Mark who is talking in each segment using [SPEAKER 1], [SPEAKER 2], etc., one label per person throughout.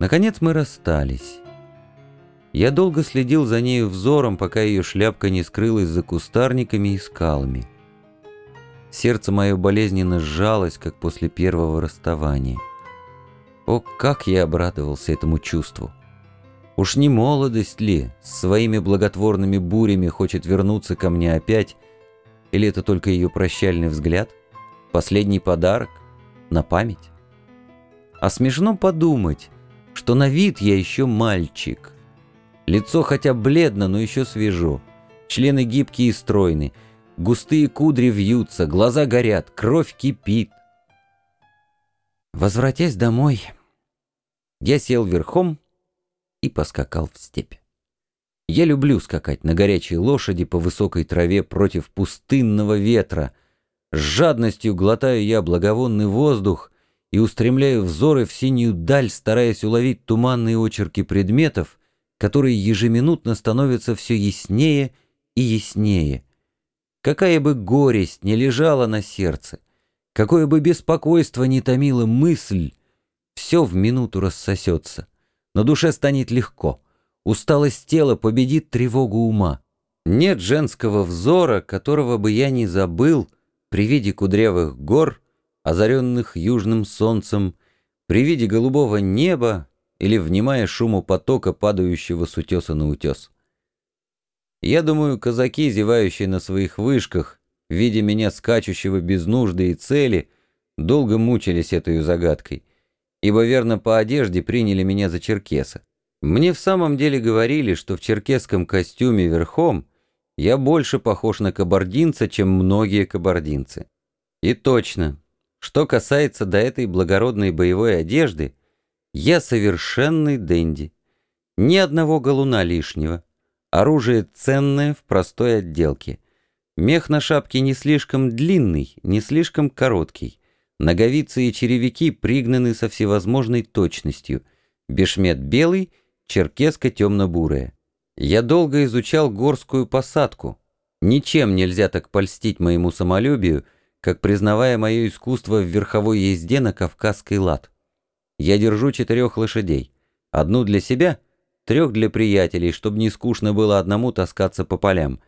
[SPEAKER 1] Наконец мы расстались. Я долго следил за нею взором, пока ее шляпка не скрылась за кустарниками и скалами. Сердце мое болезненно сжалось, как после первого расставания. О, как я обрадовался этому чувству! Уж не молодость ли с своими благотворными бурями хочет вернуться ко мне опять, или это только ее прощальный взгляд, последний подарок на память? А смешно подумать, что на вид я еще мальчик — Лицо хотя бледно, но еще свежо. Члены гибкие и стройны. Густые кудри вьются, глаза горят, кровь кипит. Возвратясь домой, я сел верхом и поскакал в степь. Я люблю скакать на горячей лошади по высокой траве против пустынного ветра. С жадностью глотаю я благовонный воздух и устремляю взоры в синюю даль, стараясь уловить туманные очерки предметов, которые ежеминутно становятся все яснее и яснее. Какая бы горесть не лежала на сердце, какое бы беспокойство не томило мысль, все в минуту рассосется, на душе станет легко, усталость тела победит тревогу ума. Нет женского взора, которого бы я не забыл при виде кудрявых гор, озаренных южным солнцем, при виде голубого неба, или внимая шуму потока, падающего с утеса на утес. Я думаю, казаки, зевающие на своих вышках, видя меня скачущего без нужды и цели, долго мучились этой загадкой, ибо верно по одежде приняли меня за черкеса. Мне в самом деле говорили, что в черкесском костюме верхом я больше похож на кабардинца, чем многие кабардинцы. И точно, что касается до этой благородной боевой одежды, я совершенный денди. Ни одного галуна лишнего. Оружие ценное в простой отделке. Мех на шапке не слишком длинный, не слишком короткий. Ноговицы и черевики пригнаны со всевозможной точностью. Бешмет белый, черкеска темно-бурая. Я долго изучал горскую посадку. Ничем нельзя так польстить моему самолюбию, как признавая мое искусство в верховой езде на кавказский лад. Я держу четырех лошадей. Одну для себя, трех для приятелей, чтобы не скучно было одному таскаться по полям.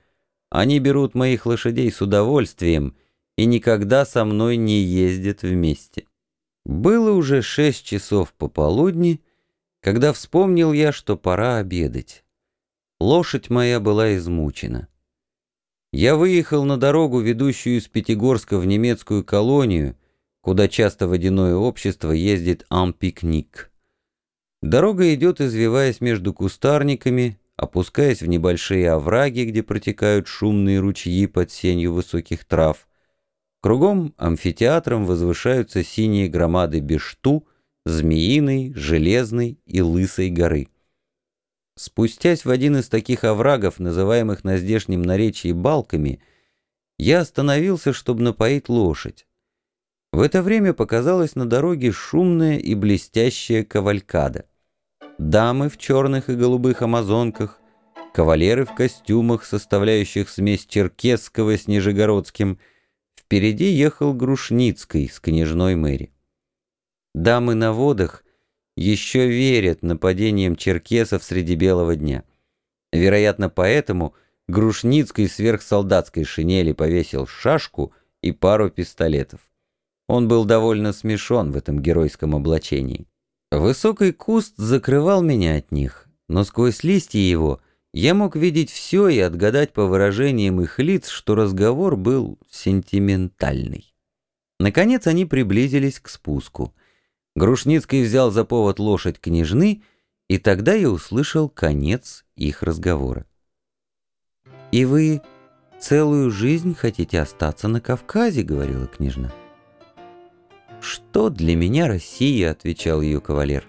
[SPEAKER 1] Они берут моих лошадей с удовольствием и никогда со мной не ездят вместе. Было уже шесть часов пополудни, когда вспомнил я, что пора обедать. Лошадь моя была измучена. Я выехал на дорогу, ведущую из Пятигорска в немецкую колонию, куда часто водяное общество ездит ам-пикник. Дорога идет, извиваясь между кустарниками, опускаясь в небольшие овраги, где протекают шумные ручьи под сенью высоких трав. Кругом амфитеатром возвышаются синие громады Бешту, Змеиной, Железной и Лысой горы. Спустясь в один из таких оврагов, называемых на здешнем наречии балками, я остановился, чтобы напоить лошадь. В это время показалась на дороге шумная и блестящая кавалькада. Дамы в черных и голубых амазонках, кавалеры в костюмах, составляющих смесь черкесского с нижегородским. Впереди ехал Грушницкий с княжной Мэри. Дамы на водах еще верят нападениям черкесов среди белого дня. Вероятно, поэтому Грушницкий сверх солдатской шинели повесил шашку и пару пистолетов. Он был довольно смешон в этом геройском облачении. Высокий куст закрывал меня от них, но сквозь листья его я мог видеть все и отгадать по выражениям их лиц, что разговор был сентиментальный. Наконец они приблизились к спуску. Грушницкий взял за повод лошадь княжны, и тогда я услышал конец их разговора. «И вы целую жизнь хотите остаться на Кавказе?» — говорила княжна. «Что для меня Россия?» — отвечал ее кавалер.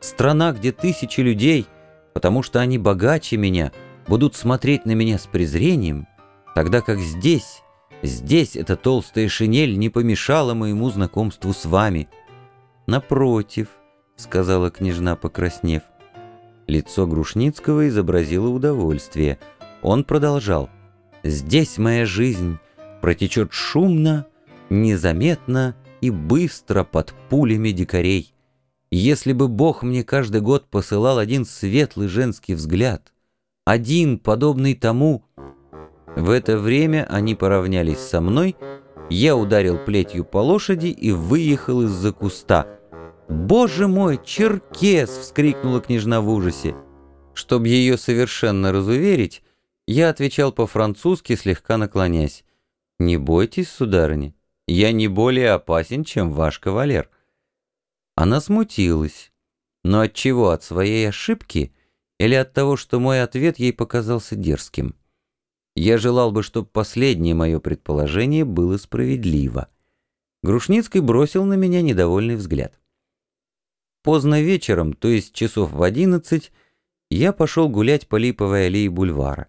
[SPEAKER 1] «Страна, где тысячи людей, потому что они богаче меня, будут смотреть на меня с презрением, тогда как здесь, здесь эта толстая шинель не помешала моему знакомству с вами». «Напротив», — сказала княжна, покраснев. Лицо Грушницкого изобразило удовольствие. Он продолжал. «Здесь моя жизнь протечет шумно, незаметно и быстро под пулями дикарей. Если бы Бог мне каждый год посылал один светлый женский взгляд, один, подобный тому... В это время они поравнялись со мной, я ударил плетью по лошади и выехал из-за куста. «Боже мой, черкес!» — вскрикнула княжна в ужасе. Чтобы ее совершенно разуверить, я отвечал по-французски, слегка наклонясь. «Не бойтесь, сударыня, я не более опасен, чем ваш кавалер». Она смутилась. Но от чего? От своей ошибки или от того, что мой ответ ей показался дерзким? Я желал бы, чтобы последнее мое предположение было справедливо. Грушницкий бросил на меня недовольный взгляд. Поздно вечером, то есть часов в одиннадцать, я пошел гулять по липовой аллее бульвара.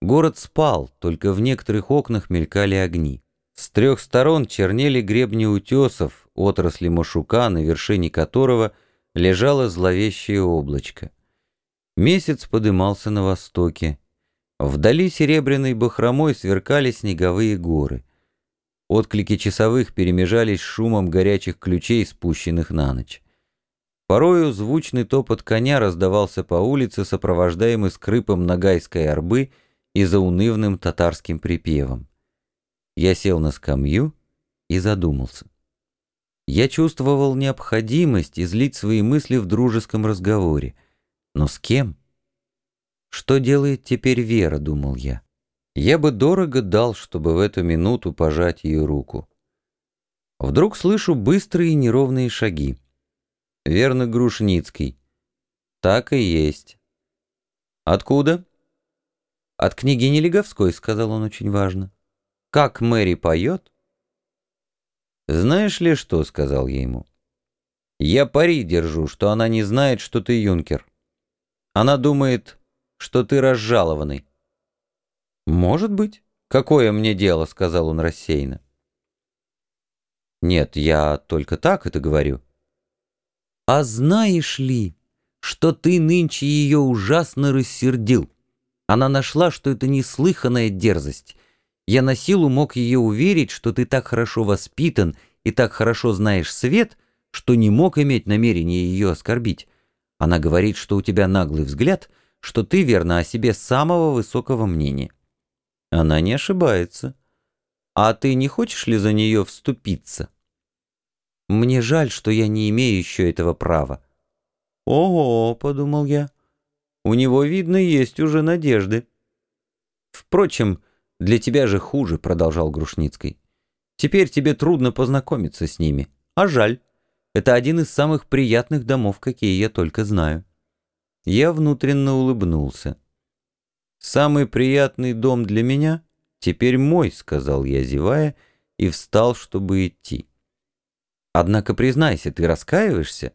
[SPEAKER 1] Город спал, только в некоторых окнах мелькали огни. С трех сторон чернели гребни утесов, отрасли Машука, на вершине которого лежало зловещее облачко. Месяц подымался на востоке. Вдали серебряной бахромой сверкали снеговые горы. Отклики часовых перемежались шумом горячих ключей, спущенных на ночь. Порою звучный топот коня раздавался по улице, сопровождаемый скрипом нагайской арбы и заунывным татарским припевом. Я сел на скамью и задумался. Я чувствовал необходимость излить свои мысли в дружеском разговоре. Но с кем? Что делает теперь Вера, думал я. Я бы дорого дал, чтобы в эту минуту пожать ее руку. Вдруг слышу быстрые неровные шаги. Верно, Грушницкий. Так и есть. Откуда? От княгини Леговской, сказал он очень важно. Как Мэри поет? Знаешь ли что, сказал я ему. Я пари держу, что она не знает, что ты юнкер. Она думает, что ты разжалованный. Может быть. Какое мне дело, сказал он рассеянно. Нет, я только так это говорю. А знаешь ли, что ты нынче ее ужасно рассердил? Она нашла, что это неслыханная дерзость. Я на силу мог ее уверить, что ты так хорошо воспитан и так хорошо знаешь свет, что не мог иметь намерения ее оскорбить. Она говорит, что у тебя наглый взгляд, что ты верно о себе самого высокого мнения. Она не ошибается. А ты не хочешь ли за нее вступиться? Мне жаль, что я не имею еще этого права. Ого, подумал я, у него, видно, есть уже надежды. Впрочем, для тебя же хуже, продолжал Грушницкий. Теперь тебе трудно познакомиться с ними. А жаль. Это один из самых приятных домов, какие я только знаю. Я внутренно улыбнулся. «Самый приятный дом для меня теперь мой», — сказал я, зевая, и встал, чтобы идти. «Однако, признайся, ты раскаиваешься?»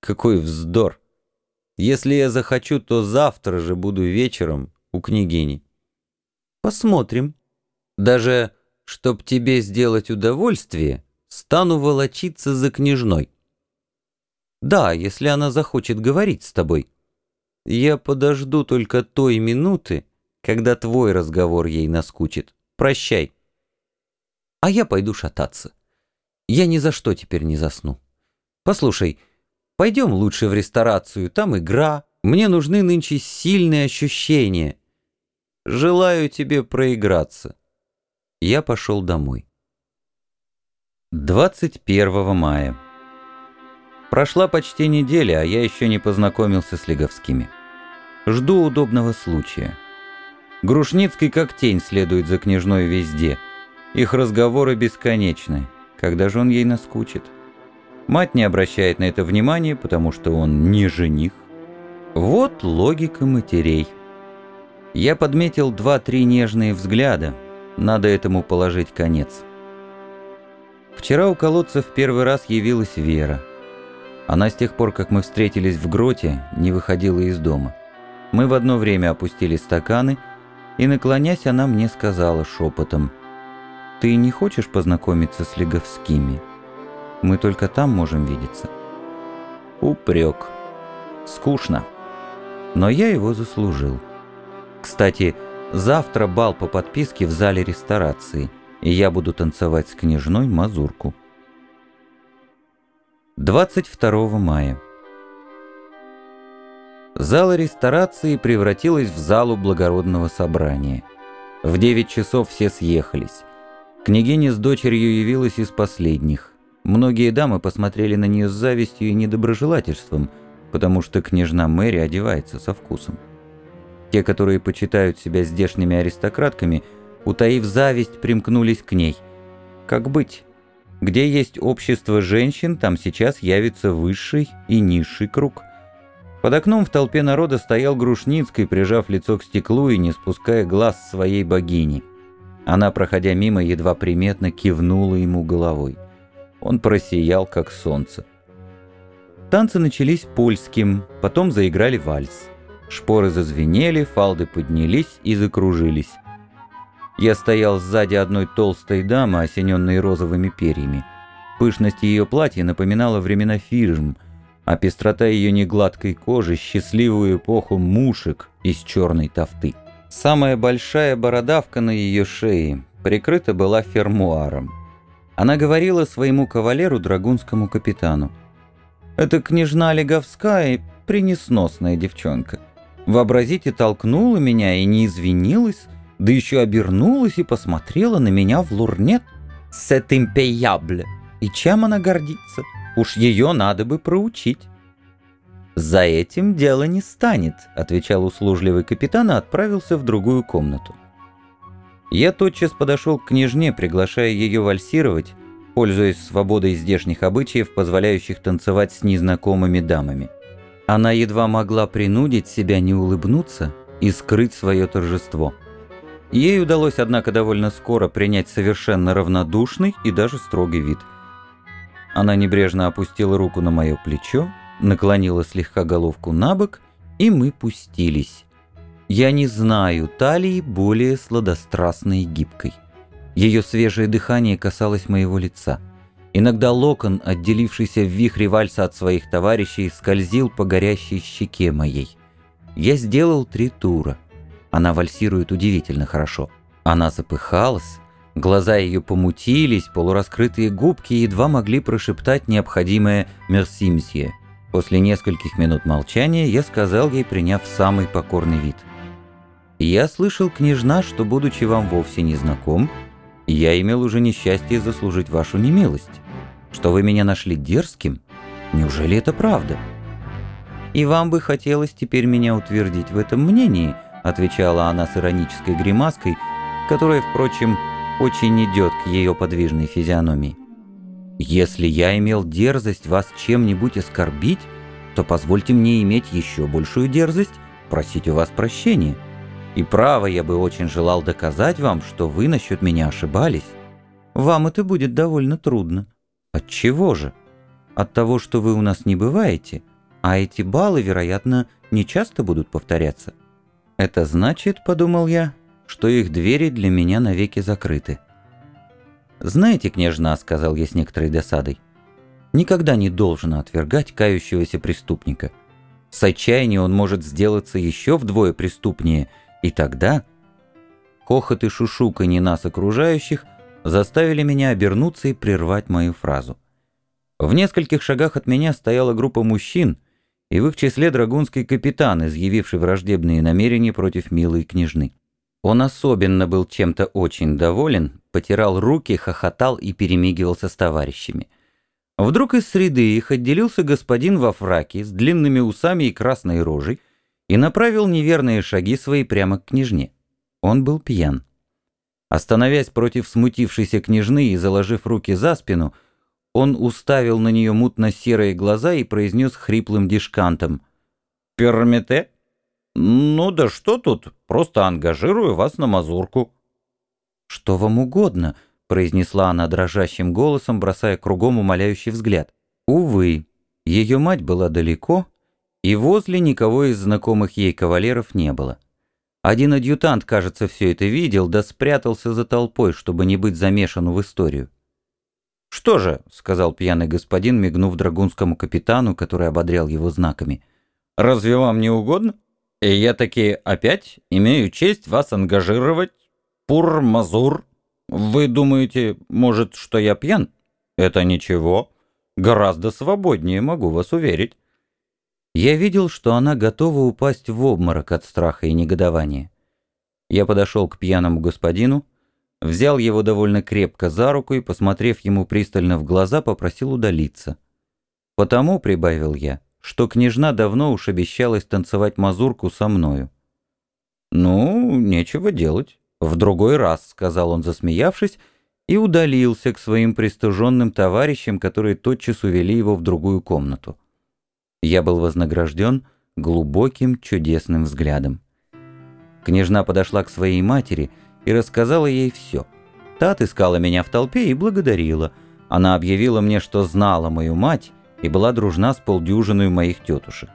[SPEAKER 1] «Какой вздор! Если я захочу, то завтра же буду вечером у княгини». Посмотрим. Даже, чтоб тебе сделать удовольствие, стану волочиться за княжной. Да, если она захочет говорить с тобой. Я подожду только той минуты, когда твой разговор ей наскучит. Прощай. А я пойду шататься. Я ни за что теперь не засну. Послушай, пойдем лучше в ресторацию, там игра. Мне нужны нынче сильные ощущения. Желаю тебе проиграться. Я пошел домой. 21 мая. Прошла почти неделя, а я еще не познакомился с Леговскими. Жду удобного случая. Грушницкий как тень следует за княжной везде. Их разговоры бесконечны. Когда же он ей наскучит? Мать не обращает на это внимания, потому что он не жених. Вот логика матерей. Я подметил два-три нежные взгляда. Надо этому положить конец. Вчера у колодца в первый раз явилась Вера. Она с тех пор, как мы встретились в гроте, не выходила из дома. Мы в одно время опустили стаканы, и, наклонясь, она мне сказала шепотом, «Ты не хочешь познакомиться с Леговскими? Мы только там можем видеться». Упрек. Скучно. Но я его заслужил. Кстати, завтра бал по подписке в зале ресторации, и я буду танцевать с княжной мазурку. 22 мая. Зала ресторации превратилась в залу благородного собрания. В 9 часов все съехались. Княгиня с дочерью явилась из последних. Многие дамы посмотрели на нее с завистью и недоброжелательством, потому что княжна Мэри одевается со вкусом. Те, которые почитают себя здешними аристократками, утаив зависть, примкнулись к ней. Как быть? Где есть общество женщин, там сейчас явится высший и низший круг. Под окном в толпе народа стоял Грушницкий, прижав лицо к стеклу и не спуская глаз своей богини. Она, проходя мимо, едва приметно кивнула ему головой. Он просиял, как солнце. Танцы начались польским, потом заиграли вальс. Шпоры зазвенели, фалды поднялись и закружились. Я стоял сзади одной толстой дамы, осененной розовыми перьями. Пышность ее платья напоминала времена фирм, а пестрота ее негладкой кожи — счастливую эпоху мушек из черной тофты. Самая большая бородавка на ее шее прикрыта была фермуаром. Она говорила своему кавалеру, драгунскому капитану. «Это княжна Леговская, пренесносная девчонка. Вообразите, толкнула меня и не извинилась, да еще обернулась и посмотрела на меня в лурнет. «Сет импеябле!» И чем она гордится? Уж ее надо бы проучить. «За этим дело не станет», — отвечал услужливый капитан и отправился в другую комнату. Я тотчас подошел к княжне, приглашая ее вальсировать, пользуясь свободой здешних обычаев, позволяющих танцевать с незнакомыми дамами. Она едва могла принудить себя не улыбнуться и скрыть свое торжество. Ей удалось, однако, довольно скоро принять совершенно равнодушный и даже строгий вид. Она небрежно опустила руку на мое плечо, наклонила слегка головку на бок, и мы пустились. Я не знаю талии более сладострастной и гибкой. Ее свежее дыхание касалось моего лица. Иногда локон, отделившийся в вихре вальса от своих товарищей, скользил по горящей щеке моей. Я сделал три тура — она вальсирует удивительно хорошо. Она запыхалась, глаза ее помутились, полураскрытые губки едва могли прошептать необходимое «мерси, мсье». После нескольких минут молчания я сказал ей, приняв самый покорный вид. «Я слышал, княжна, что, будучи вам вовсе не знаком, я имел уже несчастье заслужить вашу немилость. Что вы меня нашли дерзким? Неужели это правда?» «И вам бы хотелось теперь меня утвердить в этом мнении», отвечала она с иронической гримаской, которая, впрочем, очень идет к ее подвижной физиономии. «Если я имел дерзость вас чем-нибудь оскорбить, то позвольте мне иметь еще большую дерзость просить у вас прощения. И право, я бы очень желал доказать вам, что вы насчет меня ошибались. Вам это будет довольно трудно. От чего же? От того, что вы у нас не бываете, а эти баллы, вероятно, не часто будут повторяться». Это значит, подумал я, что их двери для меня навеки закрыты. «Знаете, княжна», — сказал я с некоторой досадой, «никогда не должно отвергать кающегося преступника. С отчаяния он может сделаться еще вдвое преступнее, и тогда...» Хохот и шушуканье нас окружающих заставили меня обернуться и прервать мою фразу. В нескольких шагах от меня стояла группа мужчин, и в их числе драгунский капитан, изъявивший враждебные намерения против милой княжны. Он особенно был чем-то очень доволен, потирал руки, хохотал и перемигивался с товарищами. Вдруг из среды их отделился господин во фраке с длинными усами и красной рожей и направил неверные шаги свои прямо к княжне. Он был пьян. Остановясь против смутившейся княжны и заложив руки за спину, он уставил на нее мутно-серые глаза и произнес хриплым дишкантом. «Пермете? Ну да что тут, просто ангажирую вас на мазурку». «Что вам угодно», — произнесла она дрожащим голосом, бросая кругом умоляющий взгляд. Увы, ее мать была далеко, и возле никого из знакомых ей кавалеров не было. Один адъютант, кажется, все это видел, да спрятался за толпой, чтобы не быть замешан в историю. «Что же», — сказал пьяный господин, мигнув драгунскому капитану, который ободрял его знаками, — «разве вам не угодно? И я таки опять имею честь вас ангажировать, пур-мазур. Вы думаете, может, что я пьян? Это ничего. Гораздо свободнее, могу вас уверить. Я видел, что она готова упасть в обморок от страха и негодования. Я подошел к пьяному господину, взял его довольно крепко за руку и, посмотрев ему пристально в глаза, попросил удалиться. Потому, прибавил я, что княжна давно уж обещалась танцевать мазурку со мною. «Ну, нечего делать. В другой раз», — сказал он, засмеявшись, и удалился к своим пристыженным товарищам, которые тотчас увели его в другую комнату. Я был вознагражден глубоким чудесным взглядом. Княжна подошла к своей матери и рассказала ей все. Та отыскала меня в толпе и благодарила. Она объявила мне, что знала мою мать и была дружна с полдюжиной моих тетушек.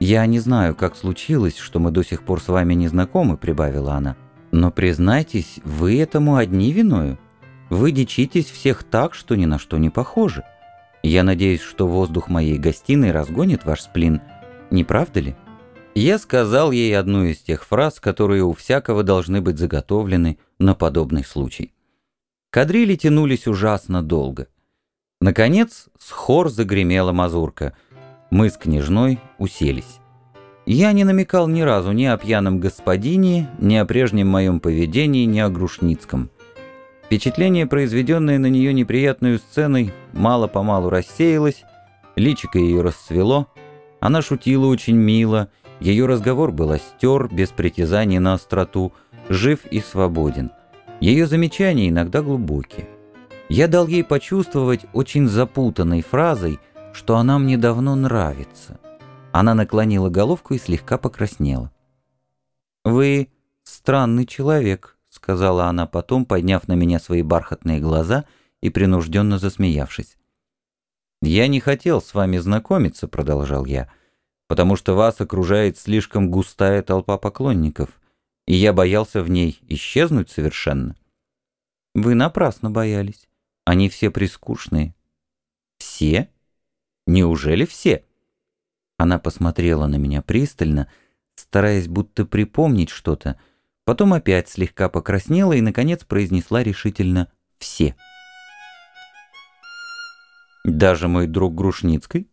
[SPEAKER 1] «Я не знаю, как случилось, что мы до сих пор с вами не знакомы», — прибавила она. «Но признайтесь, вы этому одни виною. Вы дичитесь всех так, что ни на что не похожи. Я надеюсь, что воздух моей гостиной разгонит ваш сплин, не правда ли?» Я сказал ей одну из тех фраз, которые у всякого должны быть заготовлены на подобный случай. Кадрили тянулись ужасно долго. Наконец, с хор загремела мазурка. Мы с княжной уселись. Я не намекал ни разу ни о пьяном господине, ни о прежнем моем поведении, ни о Грушницком. Впечатление, произведенное на нее неприятной сценой, мало-помалу рассеялось, личико ее расцвело, она шутила очень мило, ее разговор был остер, без притязаний на остроту, жив и свободен. Ее замечания иногда глубокие. Я дал ей почувствовать очень запутанной фразой, что она мне давно нравится. Она наклонила головку и слегка покраснела. «Вы странный человек», — сказала она потом, подняв на меня свои бархатные глаза и принужденно засмеявшись. «Я не хотел с вами знакомиться», — продолжал я, «потому что вас окружает слишком густая толпа поклонников, и я боялся в ней исчезнуть совершенно». «Вы напрасно боялись. Они все прискучные. Все? Неужели все? Она посмотрела на меня пристально, стараясь будто припомнить что-то, потом опять слегка покраснела и, наконец, произнесла решительно «все». «Даже мой друг Грушницкий?»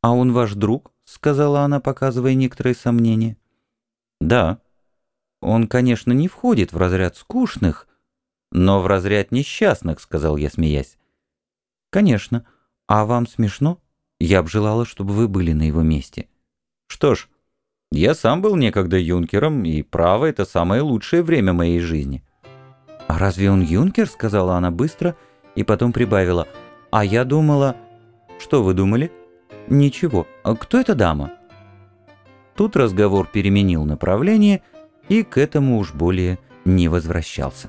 [SPEAKER 1] «А он ваш друг?» — сказала она, показывая некоторые сомнения. «Да. Он, конечно, не входит в разряд скучных, «Но в разряд несчастных», — сказал я, смеясь. «Конечно. А вам смешно? Я б желала, чтобы вы были на его месте». «Что ж, я сам был некогда юнкером, и право — это самое лучшее время моей жизни». «А разве он юнкер?» — сказала она быстро, и потом прибавила. «А я думала...» «Что вы думали?» «Ничего. А кто эта дама?» Тут разговор переменил направление и к этому уж более не возвращался.